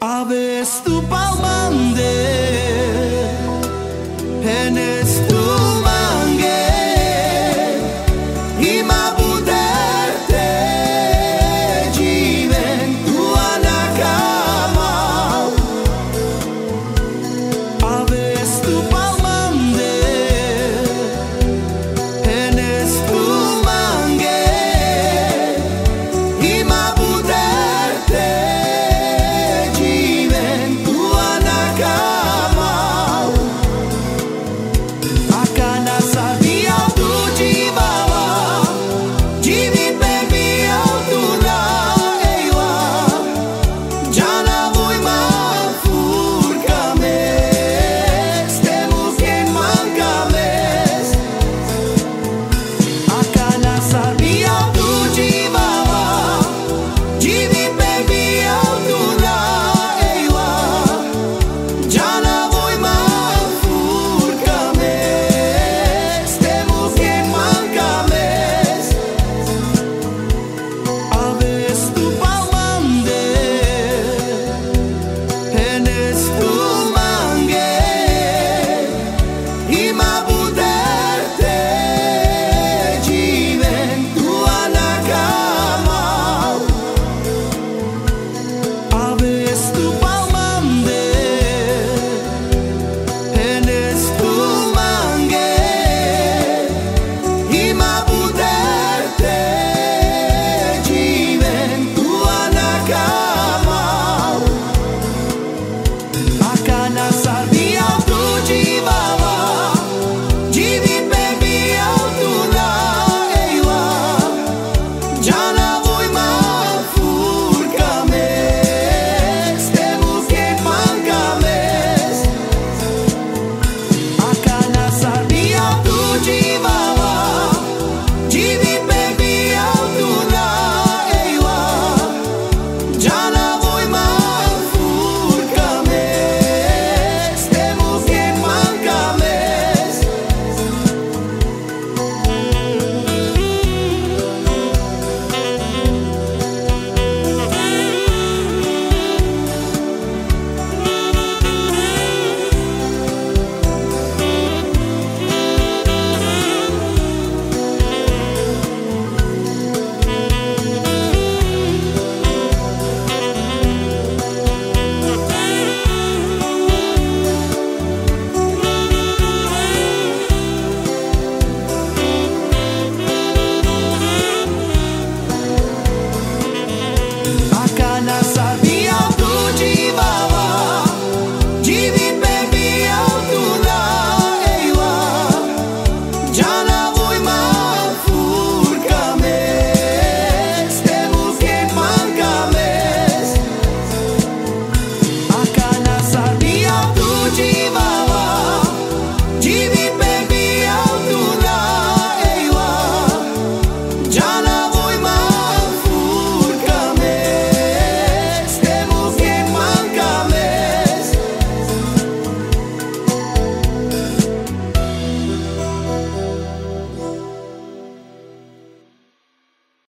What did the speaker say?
Abestu palmande, enes tu